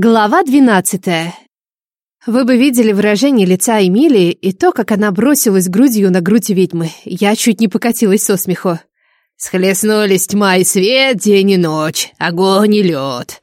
Глава 12. Вы бы видели выражение лица Эмилии и то, как она бросилась грудью на грудь ведьмы. Я чуть не покатилась со смеху. «Схлестнулись тьма и свет, день и ночь, огонь и лед»,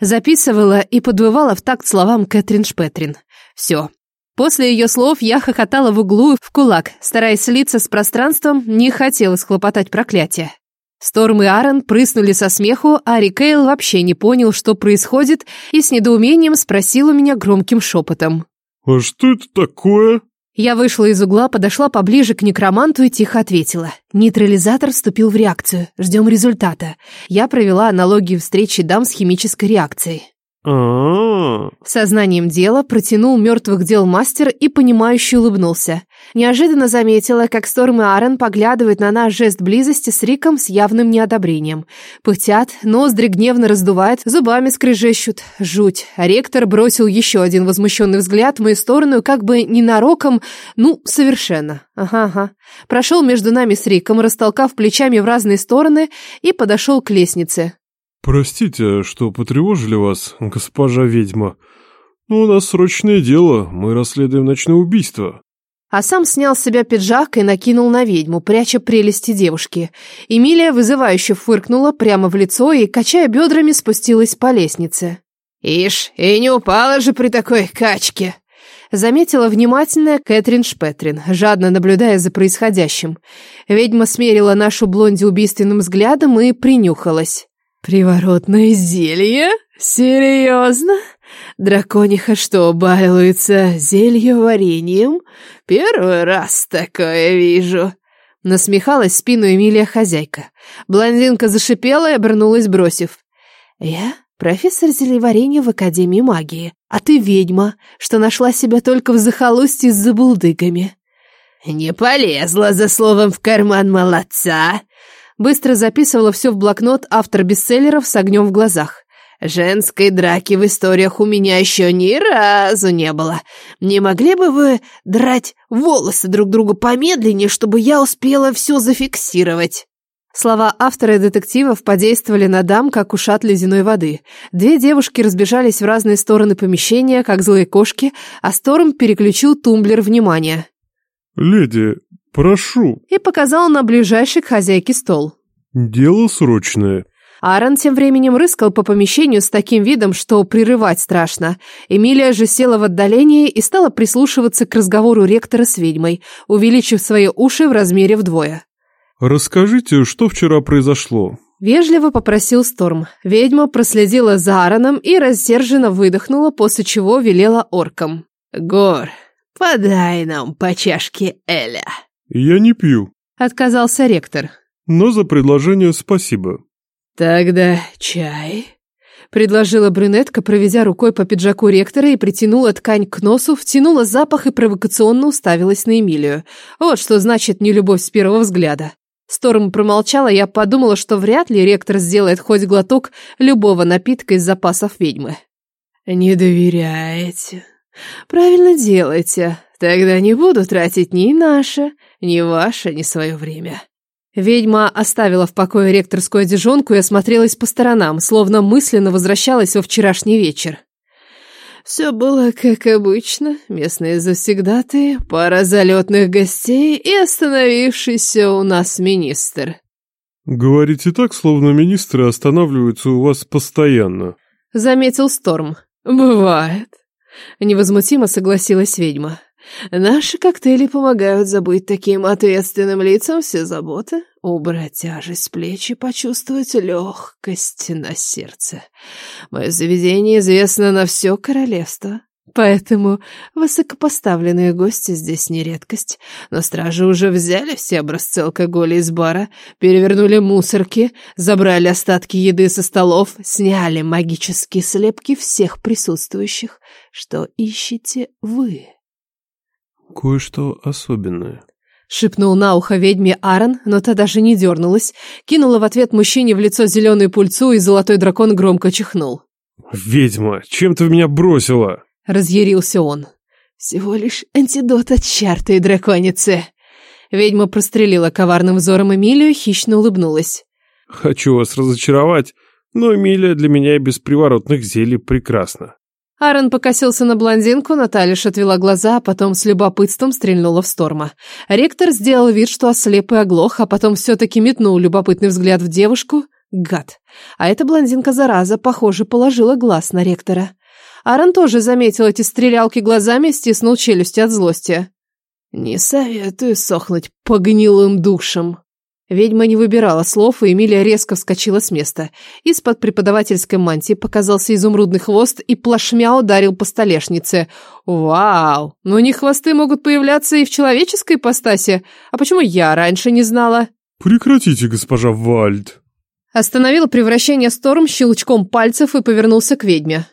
записывала и подвывала в такт словам Кэтрин Шпетрин. Все. После ее слов я хохотала в углу в кулак, стараясь слиться с пространством, не хотела схлопотать проклятие. Сторм и Аарон прыснули со смеху, а Рикейл вообще не понял, что происходит, и с недоумением спросил у меня громким шепотом. «А что это такое?» Я вышла из угла, подошла поближе к некроманту и тихо ответила. Нейтрализатор вступил в реакцию. Ждем результата. Я провела аналогию встречи дам с химической реакцией. А-а-а. Сознанием дела протянул мертвых дел мастер и понимающе улыбнулся. Неожиданно заметила, как Сторм и Аарон поглядывают на наш жест близости с Риком с явным неодобрением. Пыхтят, ноздри гневно раздувают, зубами скрежещут. Жуть. А ректор бросил еще один возмущенный взгляд в мою сторону, как бы ненароком, ну, совершенно. Ага-ага. Прошел между нами с Риком, растолкав плечами в разные стороны и подошел к лестнице. «Простите, что потревожили вас, госпожа ведьма. Но у нас срочное дело, мы расследуем ночное убийство». А сам снял с себя пиджак и накинул на ведьму, пряча прелести девушки. Эмилия вызывающе фыркнула прямо в лицо и, качая бедрами, спустилась по лестнице. «Ишь, и не упала же при такой качке!» Заметила внимательная Кэтрин Шпетрин, жадно наблюдая за происходящим. Ведьма смерила нашу блонди убийственным взглядом и принюхалась. «Приворотное зелье? Серьезно? Дракониха что, балуется зелье вареньем? Первый раз такое вижу». Насмехалась спину Эмилия хозяйка. Блондинка зашипела и обернулась, бросив. «Я профессор зельеварения в Академии магии, а ты ведьма, что нашла себя только в захолустье с забулдыгами». «Не полезла за словом в карман молодца!» Быстро записывала все в блокнот автор бестселлеров с огнем в глазах. «Женской драки в историях у меня еще ни разу не было. Не могли бы вы драть волосы друг другу помедленнее, чтобы я успела все зафиксировать?» Слова автора детективов подействовали на дам, как ушат ледяной воды. Две девушки разбежались в разные стороны помещения, как злые кошки, а Сторм переключил тумблер внимания. «Леди, прошу». И показал на ближайший к хозяйке стол. «Дело срочное». Аарон тем временем рыскал по помещению с таким видом, что прерывать страшно. Эмилия же села в отдалении и стала прислушиваться к разговору ректора с ведьмой, увеличив свои уши в размере вдвое. «Расскажите, что вчера произошло?» Вежливо попросил Сторм. Ведьма проследила за Аароном и рассерженно выдохнула, после чего велела оркам. «Гор, подай нам по чашке Эля». «Я не пью, Отказался ректор. но за предложение спасибо». «Тогда чай?» Предложила брюнетка, проведя рукой по пиджаку ректора и притянула ткань к носу, втянула запах и провокационно уставилась на Эмилию. Вот что значит нелюбовь с первого взгляда. Сторм промолчала, я подумала, что вряд ли ректор сделает хоть глоток любого напитка из запасов ведьмы. «Не доверяете? Правильно делаете. Тогда не буду тратить ни наше, ни ваше, ни свое время». Ведьма оставила в покое ректорскую одежонку и осмотрелась по сторонам, словно мысленно возвращалась во вчерашний вечер. Все было как обычно. Местные завсегдатые, пара залетных гостей и остановившийся у нас министр. «Говорите так, словно министры останавливаются у вас постоянно». Заметил Сторм. «Бывает». Невозмутимо согласилась ведьма. Наши коктейли помогают забыть таким ответственным лицам все заботы, убрать тяжесть с плеч и почувствовать легкость на сердце. Мое заведение известно на все королевство, поэтому высокопоставленные гости здесь не редкость. Но стражи уже взяли все образцы алкоголя из бара, перевернули мусорки, забрали остатки еды со столов, сняли магические слепки всех присутствующих. Что ищете вы? «Кое-что особенное». Шепнул на ухо ведьме Аарон, но та даже не дернулась. Кинула в ответ мужчине в лицо зеленую пульцу, и золотой дракон громко чихнул. «Ведьма, чем ты в меня бросила?» Разъярился он. «Всего лишь антидот от чарты и драконицы». Ведьма прострелила коварным взором Эмилию, хищно улыбнулась. «Хочу вас разочаровать, Но Эмилия для меня и без приворотных зелий прекрасна. Аарон покосился на блондинку, Наталья отвела глаза, а потом с любопытством стрельнула в Сторма. Ректор сделал вид, что ослеп и оглох, а потом все-таки метнул любопытный взгляд в девушку. Гад. А эта блондинка-зараза, похоже, положила глаз на ректора. Аарон тоже заметил эти стрелялки глазами и стиснул челюсти от злости. «Не советую сохнуть по гнилым душам», Ведьма не выбирала слов, и Эмилия резко вскочила с места. Из-под преподавательской мантии показался изумрудный хвост и плашмя ударил по столешнице. «Вау! Но не хвосты могут появляться и в человеческой ипостаси. А почему я раньше не знала?» «Прекратите, госпожа Вальд!» Остановил превращение Сторм щелчком пальцев и повернулся к ведьме.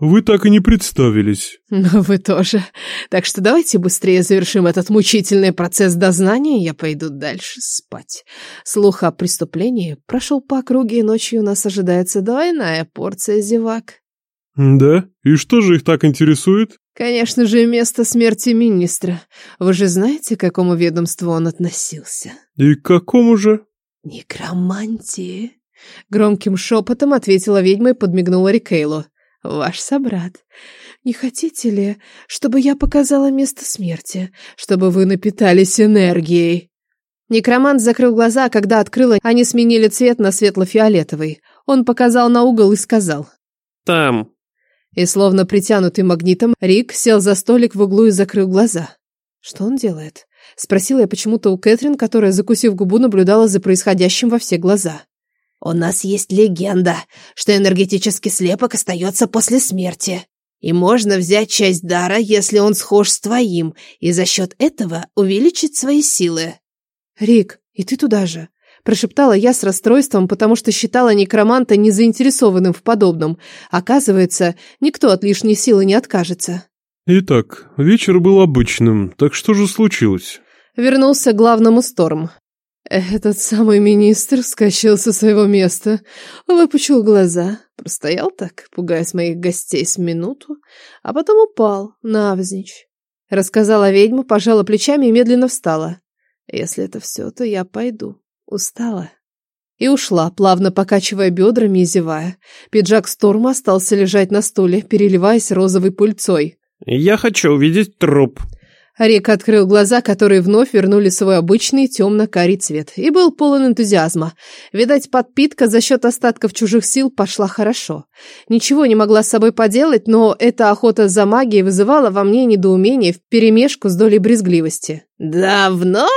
Вы так и не представились. Ну, вы тоже. Так что давайте быстрее завершим этот мучительный процесс дознания, и я пойду дальше спать. Слух о преступлении прошел по округе, и ночью нас ожидается двойная порция зевак. Да? И что же их так интересует? Конечно же, место смерти министра. Вы же знаете, к какому ведомству он относился? И к какому же? Некромантии. Громким шепотом ответила ведьма и подмигнула Рикейлу ваш собрат. Не хотите ли, чтобы я показала место смерти, чтобы вы напитались энергией?» Некромант закрыл глаза, когда открыла, они сменили цвет на светло-фиолетовый. Он показал на угол и сказал. «Там». И словно притянутый магнитом, Рик сел за столик в углу и закрыл глаза. «Что он делает?» Спросила я почему-то у Кэтрин, которая, закусив губу, наблюдала за происходящим во все глаза. У нас есть легенда, что энергетический слепок остается после смерти. И можно взять часть дара, если он схож с твоим, и за счет этого увеличить свои силы. Рик, и ты туда же. Прошептала я с расстройством, потому что считала некроманта незаинтересованным в подобном. Оказывается, никто от лишней силы не откажется. Итак, вечер был обычным, так что же случилось? Вернулся к главному Сторм. Этот самый министр вскочил со своего места, выпучил глаза, простоял так, пугаясь моих гостей с минуту, а потом упал навзничь. Рассказала ведьма, пожала плечами и медленно встала. Если это все, то я пойду. Устала. И ушла, плавно покачивая бедрами и зевая. Пиджак Сторма остался лежать на стуле, переливаясь розовой пыльцой. «Я хочу увидеть труп», Рик открыл глаза, которые вновь вернули свой обычный темно-карий цвет, и был полон энтузиазма. Видать, подпитка за счет остатков чужих сил пошла хорошо. Ничего не могла с собой поделать, но эта охота за магией вызывала во мне недоумение вперемешку с долей брезгливости. «Давно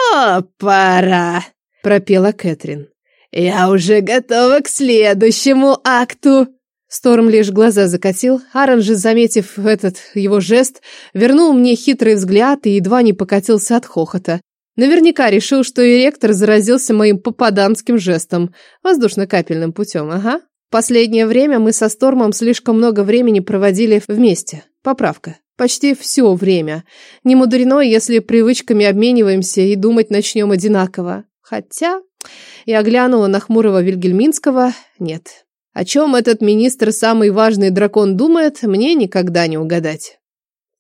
пора», — пропела Кэтрин. «Я уже готова к следующему акту». Сторм лишь глаза закатил, Аарон же, заметив этот его жест, вернул мне хитрый взгляд и едва не покатился от хохота. Наверняка решил, что и ректор заразился моим попаданским жестом, воздушно-капельным путем, ага. Последнее время мы со Стормом слишком много времени проводили вместе. Поправка. Почти все время. Не мудрено, если привычками обмениваемся и думать начнем одинаково. Хотя... Я глянула на хмурого Вильгельминского. Нет, о чем этот министр самый важный дракон думает, мне никогда не угадать.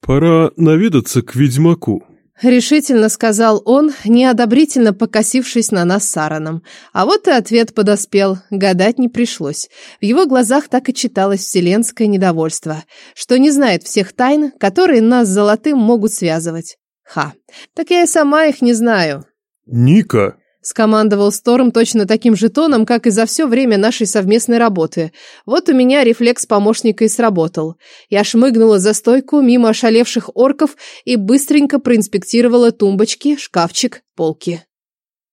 «Пора наведаться к ведьмаку», — решительно сказал он, неодобрительно покосившись на нас с Аароном. А вот и ответ подоспел, гадать не пришлось. В его глазах так и читалось вселенское недовольство, что не знает всех тайн, которые нас с Золотым могут связывать. Ха, так я и сама их не знаю. «Ника!» Скомандовал Сторм точно таким же тоном, как и за все время нашей совместной работы. Вот у меня рефлекс помощника и сработал. Я шмыгнула за стойку мимо ошалевших орков и быстренько проинспектировала тумбочки, шкафчик, полки.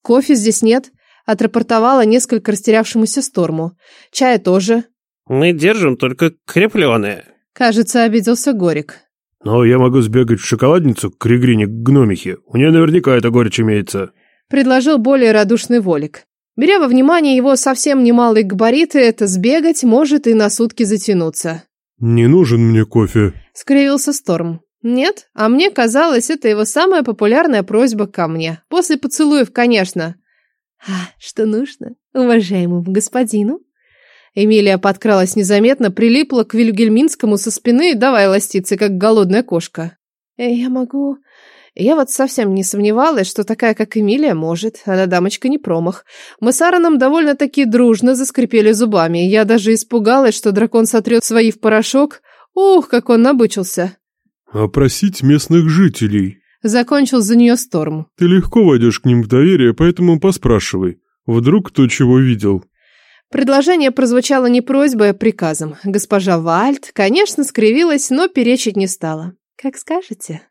Кофе здесь нет, отрапортовала несколько растерявшемуся Сторму. Чая тоже. Мы держим только крепленые. Кажется, обиделся Горик. Но я могу сбегать в шоколадницу к Регрине гномихе. У нее наверняка эта горечь имеется предложил более радушный Волик. Беря во внимание его совсем немалые габариты, это сбегать может и на сутки затянуться. «Не нужен мне кофе», — скривился Сторм. «Нет, а мне казалось, это его самая популярная просьба ко мне. После поцелуев, конечно». «А что нужно, уважаемому господину?» Эмилия подкралась незаметно, прилипла к Вильгельминскому со спины и давай ластиться, как голодная кошка. «Я могу Я вот совсем не сомневалась, что такая, как Эмилия, может. Она дамочка не промах. Мы с Аароном довольно-таки дружно заскрипели зубами. Я даже испугалась, что дракон сотрет свои в порошок. Ух, как он набычился. «Опросить местных жителей». Закончил за нее Сторм. «Ты легко войдешь к ним в доверие, поэтому поспрашивай. Вдруг кто чего видел». Предложение прозвучало не просьбой, а приказом. Госпожа Вальд, конечно, скривилась, но перечить не стала. «Как скажете».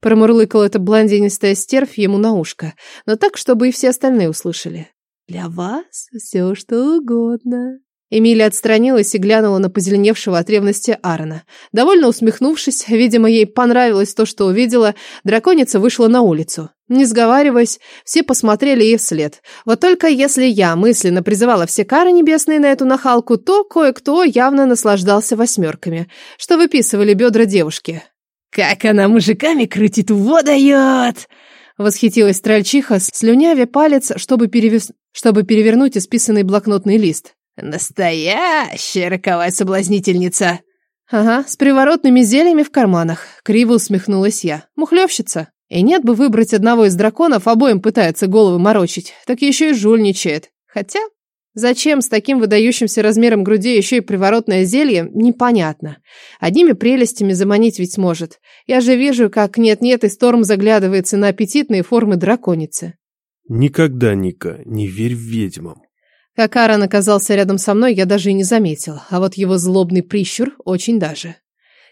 Промурлыкала эта блондинистая стервь ему на ушко, но так, чтобы и все остальные услышали. «Для вас все что угодно». Эмилия отстранилась и глянула на позеленевшего от ревности Аарона. Довольно усмехнувшись, видимо, ей понравилось то, что увидела, драконица вышла на улицу. Не сговариваясь, все посмотрели ей вслед. Вот только если я мысленно призывала все кары небесные на эту нахалку, то кое-кто явно наслаждался восьмерками, что выписывали бедра девушки. «Как она мужиками крутит, водает!» Восхитилась трольчиха, слюнявя палец, чтобы, перевес... чтобы перевернуть исписанный блокнотный лист. «Настоящая роковая соблазнительница!» «Ага, с приворотными зельями в карманах», — криво усмехнулась я. «Мухлёвщица. И нет бы выбрать одного из драконов, обоим пытается головы морочить, так еще и жульничает. Хотя, зачем с таким выдающимся размером груди еще и приворотное зелье, непонятно. Одними прелестями заманить ведь сможет. Я же вижу, как нет-нет и Сторм заглядывается на аппетитные формы драконицы». «Никогда, Ника, не верь ведьмам». Как Аарон оказался рядом со мной, я даже и не заметил, а вот его злобный прищур очень даже.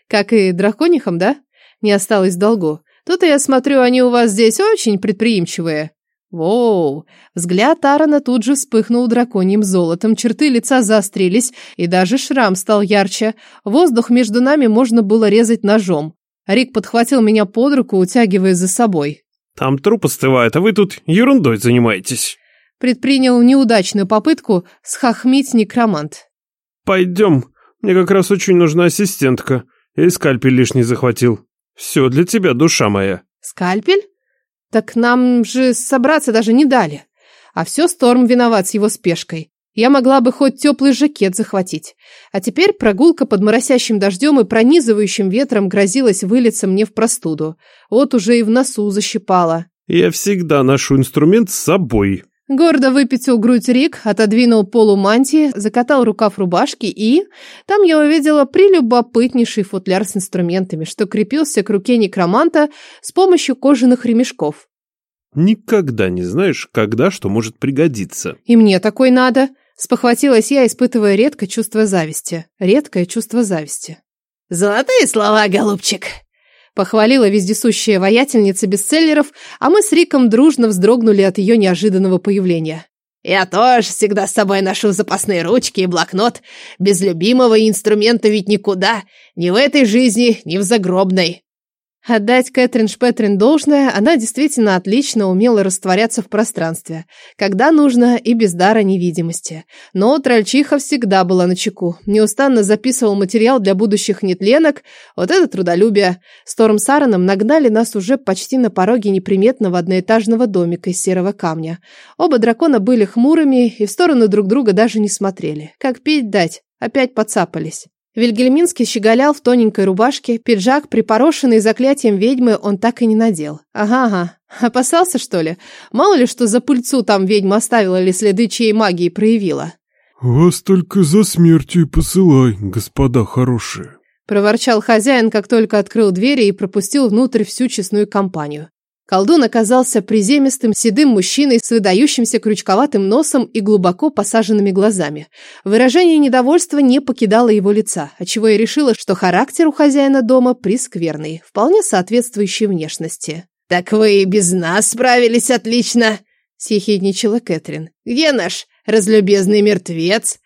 Как и драконихам, да? Не осталось в долгу. Тут я смотрю, они у вас здесь очень предприимчивые. Воу! Взгляд Аарона тут же вспыхнул драконьим золотом, черты лица заострились, и даже шрам стал ярче. Воздух между нами можно было резать ножом. Рик подхватил меня под руку, утягивая за собой. Там труп остывает, а вы тут ерундой занимаетесь предпринял неудачную попытку схохмить некромант. «Пойдем, мне как раз очень нужна ассистентка. Я и скальпель лишний захватил. Все для тебя, душа моя». «Скальпель? Так нам же собраться даже не дали. А все Сторм виноват с его спешкой. Я могла бы хоть теплый жакет захватить. А теперь прогулка под моросящим дождем и пронизывающим ветром грозилась вылиться мне в простуду. Вот уже и в носу защипала. «Я всегда ношу инструмент с собой», Гордо выпятил грудь Рик, отодвинул полу мантии, закатал рукав рубашки и... Там я увидела прелюбопытнейший футляр с инструментами, что крепился к руке некроманта с помощью кожаных ремешков. Никогда не знаешь, когда что может пригодиться. И мне такой надо. Спохватилась я, испытывая редкое чувство зависти. Редкое чувство зависти. Золотые слова, голубчик. Похвалила вездесущая воятельница бестселлеров, а мы с Риком дружно вздрогнули от ее неожиданного появления. «Я тоже всегда с собой ношу запасные ручки и блокнот. Без любимого инструмента ведь никуда. Ни в этой жизни, ни в загробной». Отдать Кэтрин Шпетрин должное, она действительно отлично умела растворяться в пространстве, когда нужно и без дара невидимости. Но Трольчиха всегда была на чеку, неустанно записывал материал для будущих нетленок, вот это трудолюбие. Сторм с Аароном нагнали нас уже почти на пороге неприметного одноэтажного домика из серого камня. Оба дракона были хмурыми и в сторону друг друга даже не смотрели. Как пить дать? Опять подцапались. Вильгельминский щеголял в тоненькой рубашке, пиджак, припорошенный заклятием ведьмы, он так и не надел. Ага-ага, опасался, что ли? Мало ли, что за пыльцу там ведьма оставила или следы чьей магии проявила. «Вас только за смертью и посылай, господа хорошие», проворчал хозяин, как только открыл двери и пропустил внутрь всю честную компанию. Колдун оказался приземистым, седым мужчиной с выдающимся крючковатым носом и глубоко посаженными глазами. Выражение недовольства не покидало его лица, отчего я решила, что характер у хозяина дома прискверный, вполне соответствующий внешности. «Так вы и без нас справились отлично!» – съехидничала Кэтрин. «Где наш разлюбезный мертвец?»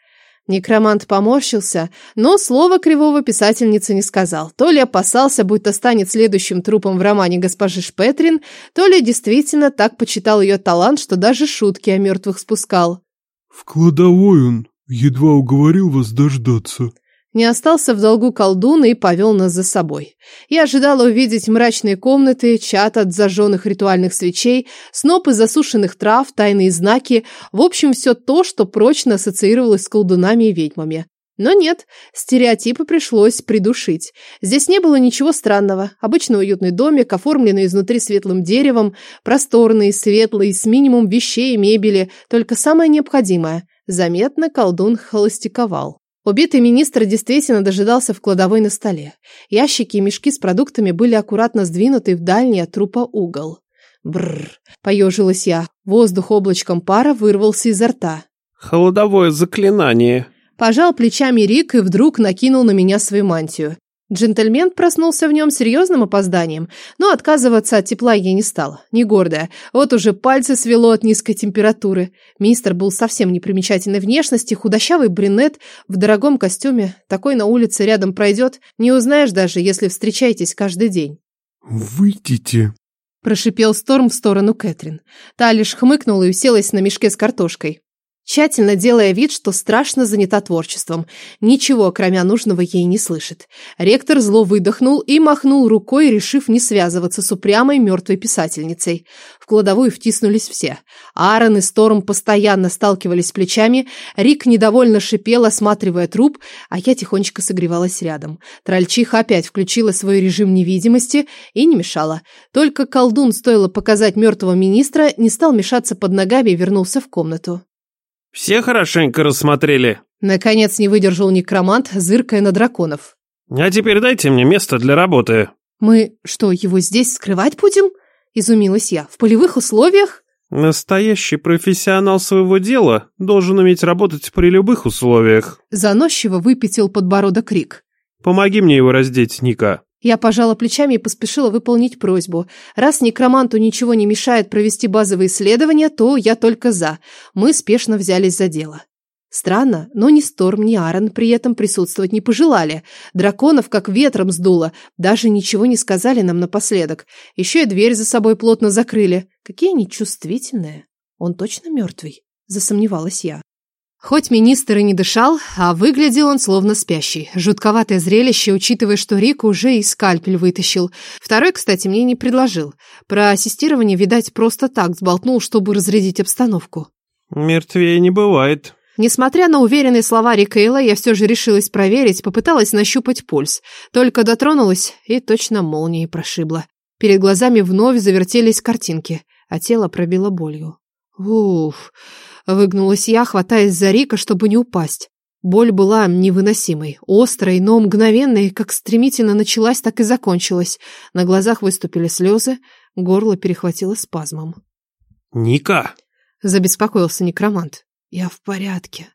Некромант поморщился, но слова кривого писательницы не сказал. То ли опасался, будто станет следующим трупом в романе госпожи Шпетрин, то ли действительно так почитал ее талант, что даже шутки о мертвых спускал. «В кладовой он едва уговорил вас дождаться», не остался в долгу колдун и повел нас за собой. Я ожидала увидеть мрачные комнаты, чат от зажженных ритуальных свечей, снопы засушенных трав, тайные знаки, в общем, все то, что прочно ассоциировалось с колдунами и ведьмами. Но нет, стереотипы пришлось придушить. Здесь не было ничего странного. Обычный уютный домик, оформленный изнутри светлым деревом, просторный, светлый, с минимум вещей и мебели, только самое необходимое. Заметно колдун холостяковал. Убитый министр действительно дожидался в кладовой на столе. Ящики и мешки с продуктами были аккуратно сдвинуты в дальний от трупа угол. Бррр, поежилась я. Воздух облачком пара вырвался изо рта. Холодовое заклинание. Пожал плечами Рик и вдруг накинул на меня свою мантию. Джентльмен проснулся в нем серьезным опозданием, но отказываться от тепла я не стала, не гордая. Вот уже пальцы свело от низкой температуры. Мистер был совсем непримечательной внешности, худощавый брюнет в дорогом костюме. Такой на улице рядом пройдет, не узнаешь даже, если встречаетесь каждый день. «Выйдите», – прошипел Сторм в сторону Кэтрин. Та лишь хмыкнула и уселась на мешке с картошкой тщательно делая вид, что страшно занята творчеством. Ничего, кроме нужного, ей не слышит. Ректор зло выдохнул и махнул рукой, решив не связываться с упрямой мертвой писательницей. В кладовую втиснулись все. Аарон и Сторм постоянно сталкивались плечами, Рик недовольно шипел, осматривая труп, а я тихонечко согревалась рядом. Трольчиха опять включила свой режим невидимости и не мешала. Только колдун, стоило показать мертвого министра, не стал мешаться под ногами и вернулся в комнату. Все хорошенько рассмотрели. Наконец не выдержал некромант, зыркая на драконов. А теперь дайте мне место для работы. Мы что, его здесь скрывать будем? Изумилась я. В полевых условиях? Настоящий профессионал своего дела должен уметь работать при любых условиях. Заносчиво выпятил подбородок Рик. Помоги мне его раздеть, Ника. Я пожала плечами и поспешила выполнить просьбу. Раз некроманту ничего не мешает провести базовые исследования, то я только за. Мы спешно взялись за дело. Странно, но ни Сторм, ни Аарон при этом присутствовать не пожелали. Драконов как ветром сдуло, даже ничего не сказали нам напоследок. Еще и дверь за собой плотно закрыли. Какие они чувствительные. Он точно мертвый? Засомневалась я. Хоть министр и не дышал, а выглядел он словно спящий. Жутковатое зрелище, учитывая, что Рик уже и скальпель вытащил. Второй, кстати, мне не предложил. Про ассистирование, видать, просто так сболтнул, чтобы разрядить обстановку. «Мертвее не бывает», Несмотря на уверенные слова Рикейла, я все же решилась проверить, попыталась нащупать пульс. Только дотронулась и точно молнией прошибла. Перед глазами вновь завертелись картинки, а тело пробило болью. Уф, Выгнулась я, хватаясь за Рика, чтобы не упасть. Боль была невыносимой, острой, но мгновенной, как стремительно началась, так и закончилась. На глазах выступили слезы, горло перехватило спазмом. «Ника!» — забеспокоился некромант. «Я в порядке».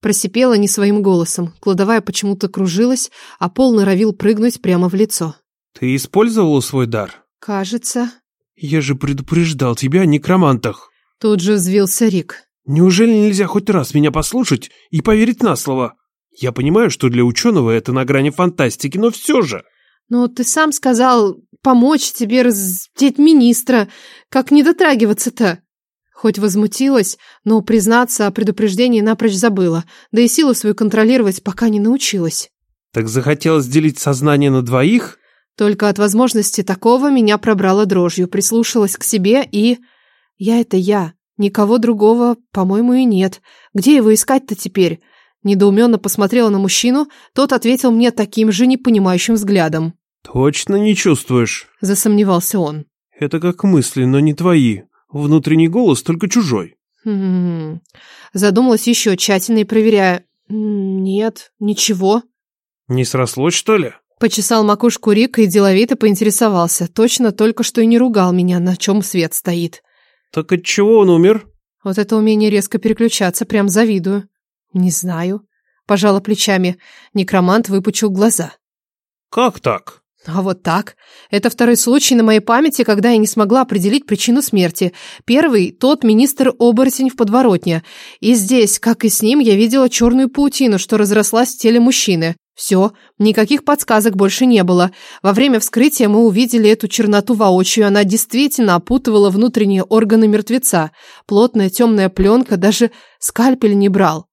Просипела не своим голосом. Кладовая почему-то кружилась, а пол норовил прыгнуть прямо в лицо. «Ты использовала свой дар?» «Кажется». «Я же предупреждал тебя о некромантах». Тут же взвился Рик. Неужели нельзя хоть раз меня послушать и поверить на слово? Я понимаю, что для ученого это на грани фантастики, но все же. Но ты сам сказал помочь тебе раздеть министра. Как не дотрагиваться-то? Хоть возмутилась, но признаться о предупреждении напрочь забыла, да и силу свою контролировать пока не научилась. Так захотелось делить сознание на двоих? Только от возможности такого меня пробрало дрожью, прислушалась к себе и... Я — это я. Никого другого, по-моему, и нет. Где его искать-то теперь? Недоуменно посмотрела на мужчину, тот ответил мне таким же непонимающим взглядом. «Точно не чувствуешь?» – засомневался он. «Это как мысли, но не твои. Внутренний голос только чужой». Хм. Задумалась еще тщательно и проверяя. «Нет, ничего». «Не срослось, что ли?» Почесал макушку Рика и деловито поинтересовался. Точно только что и не ругал меня, на чем свет стоит. «Так от чего он умер?» Вот это умение резко переключаться, прям завидую. Не знаю. Пожала плечами. Некромант выпучил глаза. Как так? А вот так. Это второй случай на моей памяти, когда я не смогла определить причину смерти. Первый – тот министр-оборотень в подворотне. И здесь, как и с ним, я видела черную паутину, что разрослась в теле мужчины. Все, никаких подсказок больше не было. Во время вскрытия мы увидели эту черноту воочию. Она действительно опутывала внутренние органы мертвеца. Плотная темная пленка, даже скальпель не брал.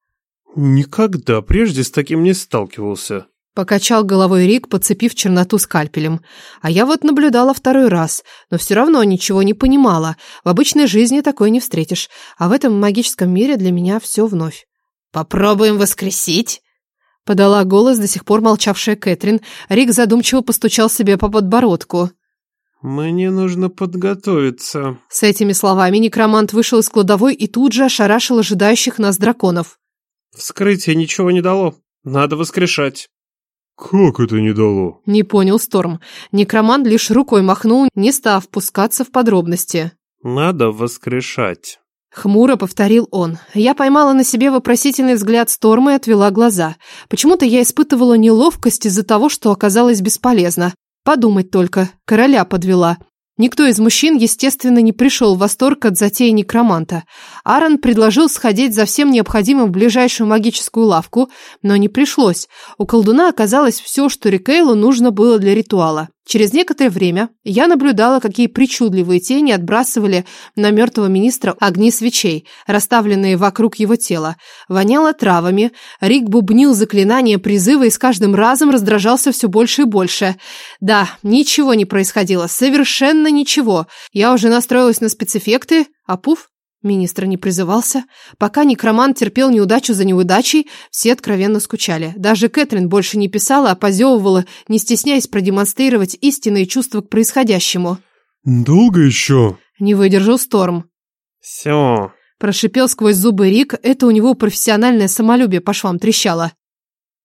Никогда прежде с таким не сталкивался. Покачал головой Рик, подцепив черноту скальпелем. А я вот наблюдала второй раз, но все равно ничего не понимала. В обычной жизни такое не встретишь, а в этом магическом мире для меня все вновь. «Попробуем воскресить?» Подала голос до сих пор молчавшая Кэтрин. Рик задумчиво постучал себе по подбородку. «Мне нужно подготовиться». С этими словами некромант вышел из кладовой и тут же ошарашил ожидающих нас драконов. Вскрытие ничего не дало. Надо воскрешать. «Как это не дало?» Не понял Сторм. Некромант лишь рукой махнул, не став пускаться в подробности. Надо воскрешать. Хмуро повторил он. Я поймала на себе вопросительный взгляд Сторма и отвела глаза. Почему-то я испытывала неловкость из-за того, что оказалась бесполезна. Подумать только, короля подвела. Никто из мужчин, естественно, не пришел в восторг от затеи некроманта. Аарон предложил сходить за всем необходимым в ближайшую магическую лавку, но не пришлось. У колдуна оказалось все, что Рикейлу нужно было для ритуала. Через некоторое время я наблюдала, какие причудливые тени отбрасывали на мертвого министра огни свечей, расставленные вокруг его тела. Воняло травами, Рик бубнил заклинания призыва и с каждым разом раздражался все больше и больше. Да, ничего не происходило, совершенно ничего. Я уже настроилась на спецэффекты, а пуф, Министр не призывался. Пока некромант терпел неудачу за неудачей, все откровенно скучали. Даже Кэтрин больше не писала, а позевывала, не стесняясь продемонстрировать истинные чувства к происходящему. «Долго еще?» Не выдержал Сторм. Все. Прошипел сквозь зубы Рик, это у него профессиональное самолюбие по швам трещало.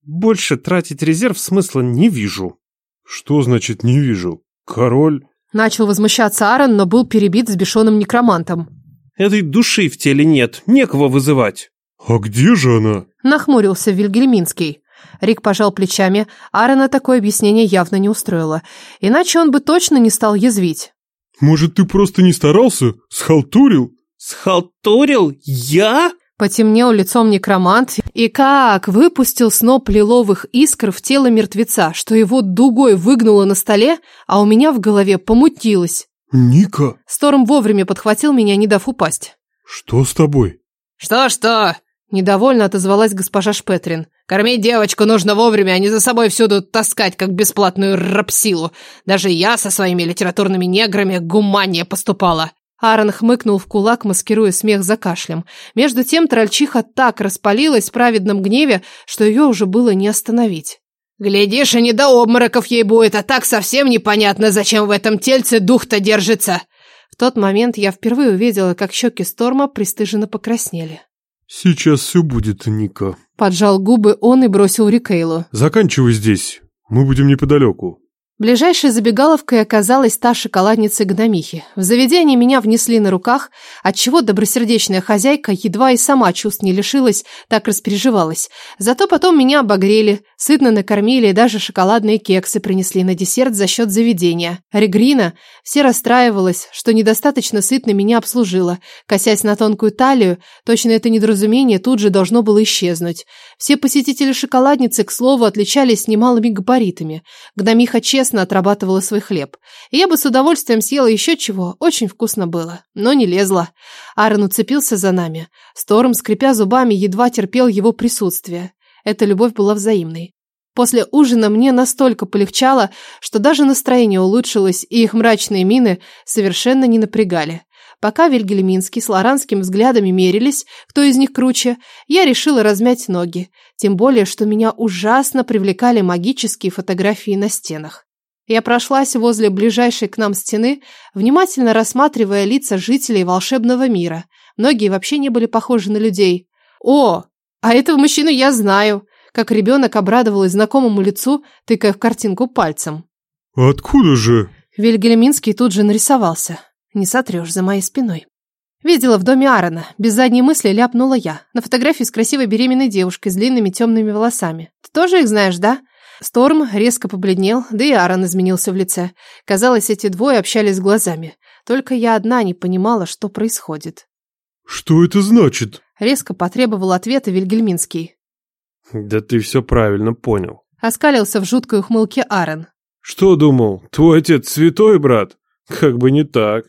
Больше тратить резерв смысла не вижу. «Что значит «не вижу»? Король?» Начал возмущаться Аарон, но был перебит взбешенным некромантом. Этой души в теле нет, некого вызывать. «А где же она?» Нахмурился Вильгельминский. Рик пожал плечами, Аарона такое объяснение явно не устроило. Иначе он бы точно не стал язвить. «Может, ты просто не старался? Схалтурил?» Схалтурил? Я? Потемнел лицом некромант и как выпустил сноп лиловых искр в тело мертвеца, что его дугой выгнуло на столе, а у меня в голове помутилось. «Ника, Сторм вовремя подхватил меня, не дав упасть. что с тобой?» Что-что? Недовольно отозвалась госпожа Шпетрин. Кормить девочку нужно вовремя, а не за собой всюду таскать, как бесплатную рабсилу. Даже я со своими литературными неграми гуманнее поступала. Аарон хмыкнул в кулак, маскируя смех за кашлем. Между тем трольчиха так распалилась в праведном гневе, что ее уже было не остановить. Глядишь, и не до обмороков ей будет, а так совсем непонятно, зачем в этом тельце дух-то держится. В тот момент я впервые увидела, как щеки Сторма пристыженно покраснели. «Сейчас все будет, Ника. Поджал губы он и бросил Рикейлу. Заканчивай здесь. Мы будем неподалеку». Ближайшей забегаловкой оказалась та шоколадница гномихи. В заведение меня внесли на руках, отчего добросердечная хозяйка едва и сама чувств не лишилась, так распереживалась. Зато потом меня обогрели, сытно накормили и даже шоколадные кексы принесли на десерт за счет заведения. Регрина все расстраивалась, что недостаточно сытно меня обслужила. Косясь на тонкую талию, точно это недоразумение тут же должно было исчезнуть. Все посетители шоколадницы, к слову, отличались немалыми габаритами. Гномиха честно отрабатывала свой хлеб. Я бы с удовольствием съела еще чего, очень вкусно было, но не лезла. Аарон уцепился за нами. Сторм, скрипя зубами, едва терпел его присутствие. Эта любовь была взаимной. После ужина мне настолько полегчало, что даже настроение улучшилось, и их мрачные мины совершенно не напрягали. Пока Вильгельминский с лоранским взглядами мерились, кто из них круче, я решила размять ноги. Тем более, что меня ужасно привлекали магические фотографии на стенах. Я прошлась возле ближайшей к нам стены, внимательно рассматривая лица жителей волшебного мира. Многие вообще не были похожи на людей. «О, а этого мужчину я знаю!» Как ребенок обрадовалась знакомому лицу, тыкая в картинку пальцем. «Откуда же?» Вильгельминский тут же нарисовался. Не сотрешь за моей спиной. Видела в доме Аарона. Без задней мысли ляпнула я. На фотографии с красивой беременной девушкой с длинными темными волосами. Ты тоже их знаешь, да? Сторм резко побледнел, да и Аарон изменился в лице. Казалось, эти двое общались глазами. Только я одна не понимала, что происходит. «Что это значит?» Резко потребовал ответа Вильгельминский. Да ты все правильно понял. Оскалился в жуткой ухмылке Аарон. Что думал, твой отец святой, брат? Как бы не так.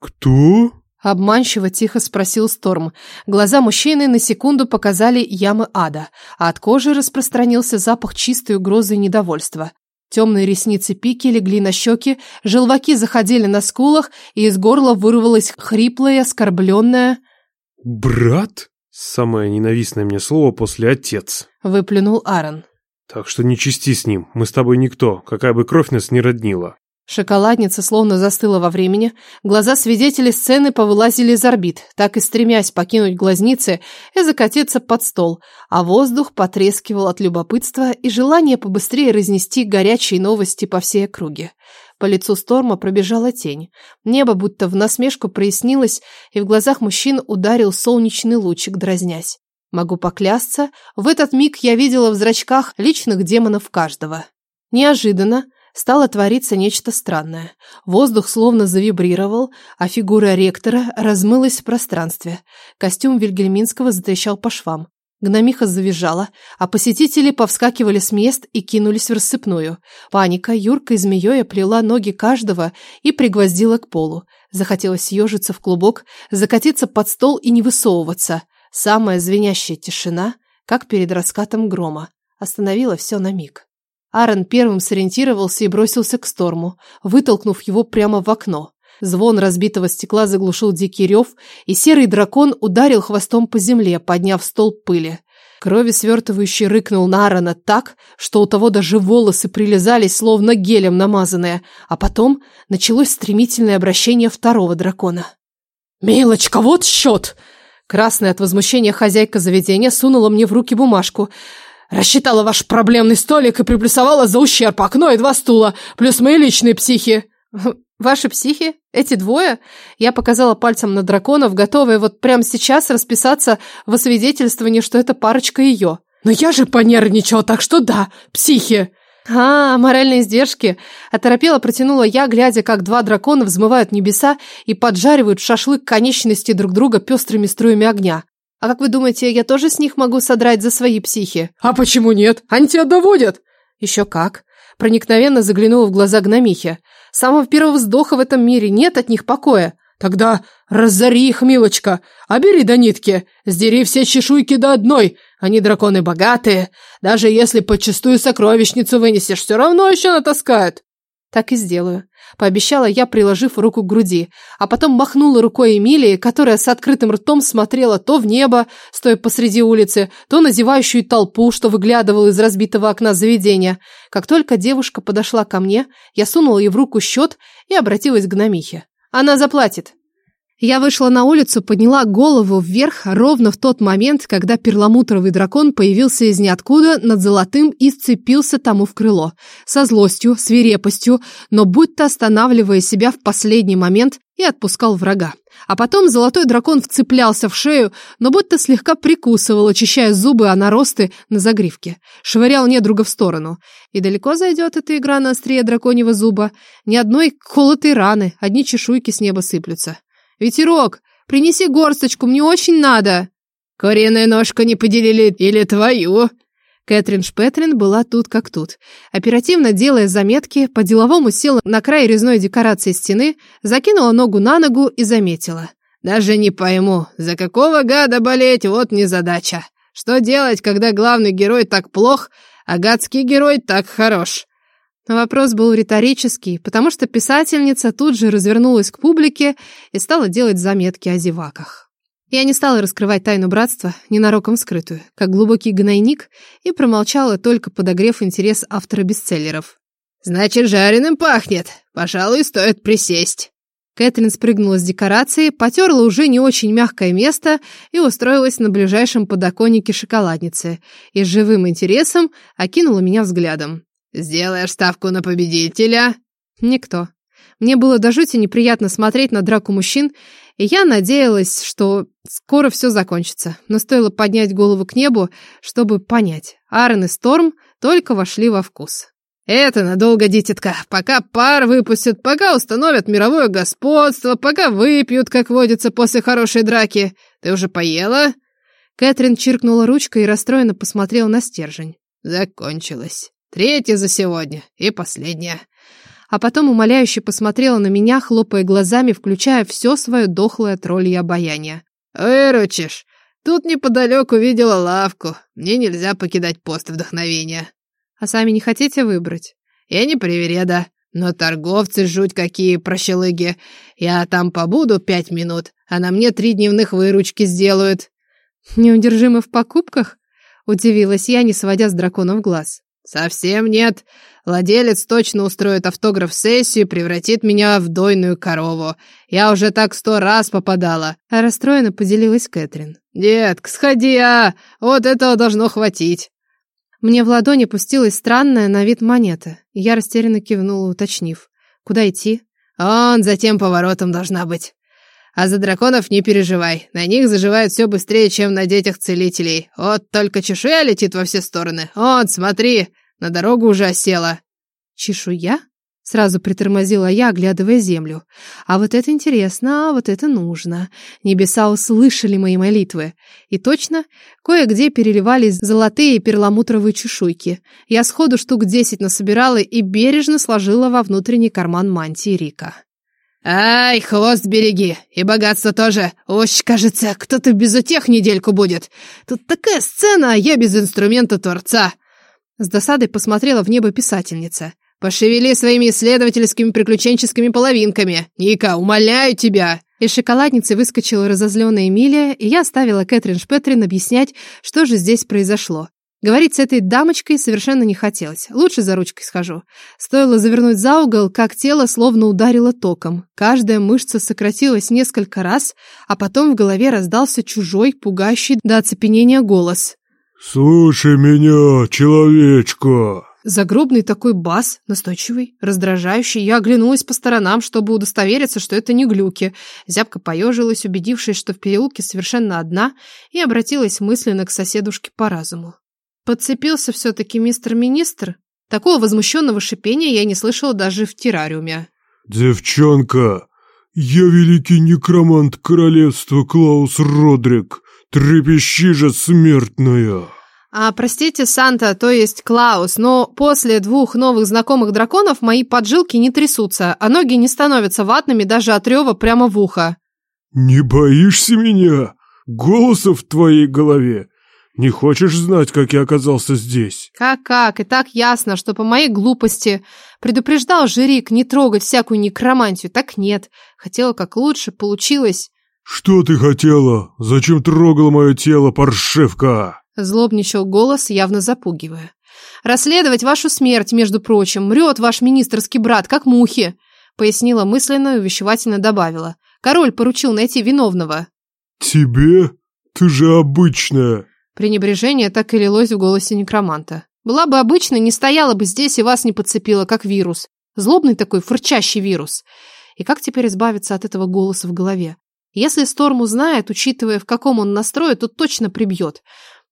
«Кто?» Обманчиво тихо спросил Сторм. Глаза мужчины на секунду показали ямы ада, а от кожи распространился запах чистой угрозы и недовольства. Темные ресницы пики легли на щеки, желваки заходили на скулах, и из горла вырвалось хриплое, оскорбленное... «Брат?» Самое ненавистное мне слово после «отец». Выплюнул Аарон. Так что не чисти с ним, мы с тобой никто, какая бы кровь нас не роднила. Шоколадница словно застыла во времени, глаза свидетелей сцены повылазили из орбит, так и стремясь покинуть глазницы и закатиться под стол, а воздух потрескивал от любопытства и желания побыстрее разнести горячие новости по всей округе. По лицу Сторма пробежала тень. Небо будто в насмешку прояснилось, и в глазах мужчин ударил солнечный лучик, дразнясь. Могу поклясться, в этот миг я видела в зрачках личных демонов каждого. Неожиданно стало твориться нечто странное. Воздух словно завибрировал, а фигура ректора размылась в пространстве. Костюм Вильгельминского затрещал по швам. Гномиха завизжала, а посетители повскакивали с мест и кинулись в рассыпную. Паника юркой змеей оплела ноги каждого и пригвоздила к полу. Захотелось съежиться в клубок, закатиться под стол и не высовываться. Самая звенящая тишина, как перед раскатом грома, остановила все на миг. Аарон первым сориентировался и бросился к Сторму, вытолкнув его прямо в окно. Звон разбитого стекла заглушил дикий рев, и серый дракон ударил хвостом по земле, подняв столб пыли. Крови свертывающий рыкнул на Аарона так, что у того даже волосы прилезались, словно гелем намазанные, а потом началось стремительное обращение второго дракона. «Милочка, вот счет!» Красная от возмущения хозяйка заведения сунула мне в руки бумажку – Рассчитала ваш проблемный столик и приплюсовала за ущерб окно и два стула, плюс мои личные психи. Ваши психи? Эти двое? Я показала пальцем на драконов, готовая вот прямо сейчас расписаться в освидетельствовании, что это парочка ее. Но я же понервничала, так что да, психи. А, моральные издержки. Оторопела протянула я, глядя, как два дракона взмывают небеса и поджаривают шашлык конечности друг друга пестрыми струями огня. А как вы думаете, я тоже с них могу содрать за свои психи? А почему нет? Они тебя доводят. Еще как. Проникновенно заглянула в глаза гномихи. Самого первого вздоха в этом мире нет от них покоя. Тогда разори их, милочка, а бери до нитки, сдери все чешуйки до одной. Они драконы богатые. Даже если почастую сокровищницу вынесешь, все равно еще натаскают. Так и сделаю. Пообещала я, приложив руку к груди, а потом махнула рукой Эмилии, которая с открытым ртом смотрела то в небо, стоя посреди улицы, то на зевающую толпу, что выглядывала из разбитого окна заведения. Как только девушка подошла ко мне, я сунула ей в руку счет и обратилась к гномихе. «Она заплатит». Я вышла на улицу, подняла голову вверх ровно в тот момент, когда перламутровый дракон появился из ниоткуда над золотым и сцепился тому в крыло. Со злостью, свирепостью, но будто останавливая себя в последний момент и отпускал врага. А потом золотой дракон вцеплялся в шею, но будто слегка прикусывал, очищая зубы о наросты на загривке. Швырял недруга в сторону. И далеко зайдет эта игра на острие драконьего зуба. Ни одной колотой раны, одни чешуйки с неба сыплются. «Ветерок, принеси горсточку, мне очень надо!» «Куриную ножку не поделили или твою?» Кэтрин Шпетрин была тут как тут. Оперативно делая заметки, по-деловому села на край резной декорации стены, закинула ногу на ногу и заметила. «Даже не пойму, за какого гада болеть, вот незадача. Что делать, когда главный герой так плох, а гадский герой так хорош? Вопрос был риторический, потому что писательница тут же развернулась к публике и стала делать заметки о зеваках. Я не стала раскрывать тайну братства, ненароком скрытую, как глубокий гнойник, и промолчала, только подогрев интерес автора бестселлеров. «Значит, жареным пахнет. Пожалуй, стоит присесть». Кэтрин спрыгнула с декорации, потерла уже не очень мягкое место и устроилась на ближайшем подоконнике шоколадницы и с живым интересом окинула меня взглядом. «Сделаешь ставку на победителя?» «Никто. Мне было до жути неприятно смотреть на драку мужчин, и я надеялась, что скоро все закончится. Но стоило поднять голову к небу, чтобы понять. Аарон и Сторм только вошли во вкус. «Это надолго, дитятка. Пока пар выпустят, пока установят мировое господство, пока выпьют, как водится, после хорошей драки. Ты уже поела?» Кэтрин чиркнула ручкой и расстроенно посмотрела на стержень. «Закончилось». Третья за сегодня и последняя. А потом умоляюще посмотрела на меня, хлопая глазами, включая все свое дохлое троллье обаяние. «Выручишь. Тут неподалеку видела лавку. Мне нельзя покидать пост вдохновения». «А сами не хотите выбрать?» «Я не привереда. Но торговцы жуть какие прощелыги. Я там побуду пять минут, а на мне три дневных выручки сделают». Неудержимы в покупках? Удивилась я, не сводя с драконов глаз. Совсем нет. Владелец точно устроит автограф-сессию и превратит меня в дойную корову. Я уже так сто раз попадала. А расстроенно поделилась Кэтрин. Детка, сходи, а! Вот этого должно хватить. Мне в ладони пустилась странная на вид монета. Я растерянно кивнула, уточнив. Куда идти? Он за тем поворотом должна быть. А за драконов не переживай. На них заживает все быстрее, чем на детях целителей. Вот только чешуя летит во все стороны. Вот, смотри, на дорогу уже осела. Чешуя? Сразу притормозила я, оглядывая землю. А вот это интересно, а вот это нужно. Небеса услышали мои молитвы. И точно, кое-где переливались золотые перламутровые чешуйки. Я сходу штук десять насобирала и бережно сложила во внутренний карман мантии Рика. «Ай, хвост береги! И богатство тоже! Уж, кажется, кто-то без утех недельку будет! Тут такая сцена, а я без инструмента творца!» С досадой посмотрела в небо писательница. «Пошевели своими исследовательскими приключенческими половинками! Ника, умоляю тебя!» Из шоколадницы выскочила разозленная Эмилия, и я оставила Кэтрин Шпетрин объяснять, что же здесь произошло. Говорить с этой дамочкой совершенно не хотелось. Лучше за ручкой схожу. Стоило завернуть за угол, как тело словно ударило током. Каждая мышца сократилась несколько раз, а потом в голове раздался чужой, пугающий до оцепенения голос. «Слушай меня, человечка!» Загробный такой бас, настойчивый, раздражающий. Я оглянулась по сторонам, чтобы удостовериться, что это не глюки. Зябко поежилась, убедившись, что в переулке совершенно одна, и обратилась мысленно к соседушке по разуму. Подцепился все-таки мистер министр? Такого возмущенного шипения я не слышала даже в террариуме. «Девчонка, я великий некромант королевства Клаус Родрик, трепещи же смертная!» А, простите, Санта, то есть Клаус, но после двух новых знакомых драконов мои поджилки не трясутся, а ноги не становятся ватными даже от рева прямо в ухо. «Не боишься меня? Голоса в твоей голове не хочешь знать, как я оказался здесь? Как-как? И так ясно, что по моей глупости предупреждал Жирик не трогать всякую некромантию. Так нет. Хотела как лучше, получилось. Что ты хотела? Зачем трогала мое тело, паршивка? Злобничал голос, явно запугивая. Расследовать вашу смерть, между прочим, мрет ваш министерский брат, как мухи. Пояснила мысленно и увещевательно добавила. Король поручил найти виновного. Тебе? Ты же обычная. Пренебрежение так и лилось в голосе некроманта. Была бы обычной, не стояла бы здесь и вас не подцепила, как вирус. Злобный такой, фырчащий вирус. И как теперь избавиться от этого голоса в голове? Если Сторм узнает, учитывая, в каком он настрое, то точно прибьет.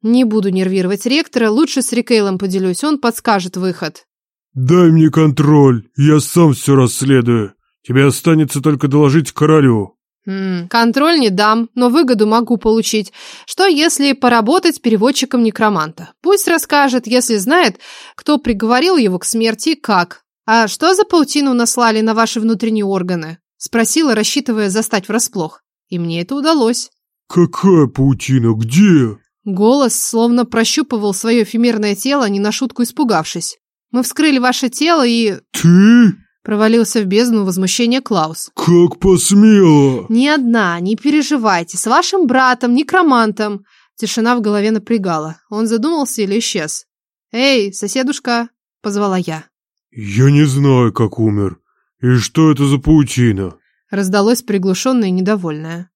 Не буду нервировать ректора, лучше с Рикейлом поделюсь, он подскажет выход. «Дай мне контроль, я сам все расследую. Тебе останется только доложить королю». М контроль не дам, но выгоду могу получить. Что, если поработать переводчиком некроманта? Пусть расскажет, если знает, кто приговорил его к смерти и как. А что за паутину наслали на ваши внутренние органы? Спросила, рассчитывая застать врасплох. И мне это удалось. Какая паутина? Где? Голос словно прощупывал свое эфемерное тело, не на шутку испугавшись. Мы вскрыли ваше тело и... Ты? Провалился в бездну возмущения Клаус. «Как посмела!» «Не одна, не переживайте. С вашим братом, некромантом!» Тишина в голове напрягала. Он задумался или исчез. «Эй, соседушка!» — позвала я. «Я не знаю, как умер. И что это за паутина?» Раздалось приглушенное и недовольное.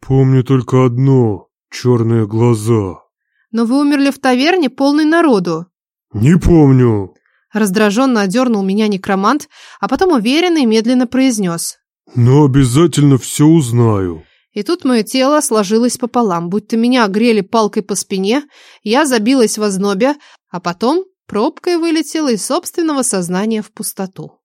«Помню только одно — черные глаза». «Но вы умерли в таверне, полной народу». «Не помню». Раздраженно одернул меня некромант, а потом уверенно и медленно произнес. «Но обязательно все узнаю». И тут мое тело сложилось пополам, будто меня огрели палкой по спине, я забилась в ознобе, а потом пробкой вылетела из собственного сознания в пустоту.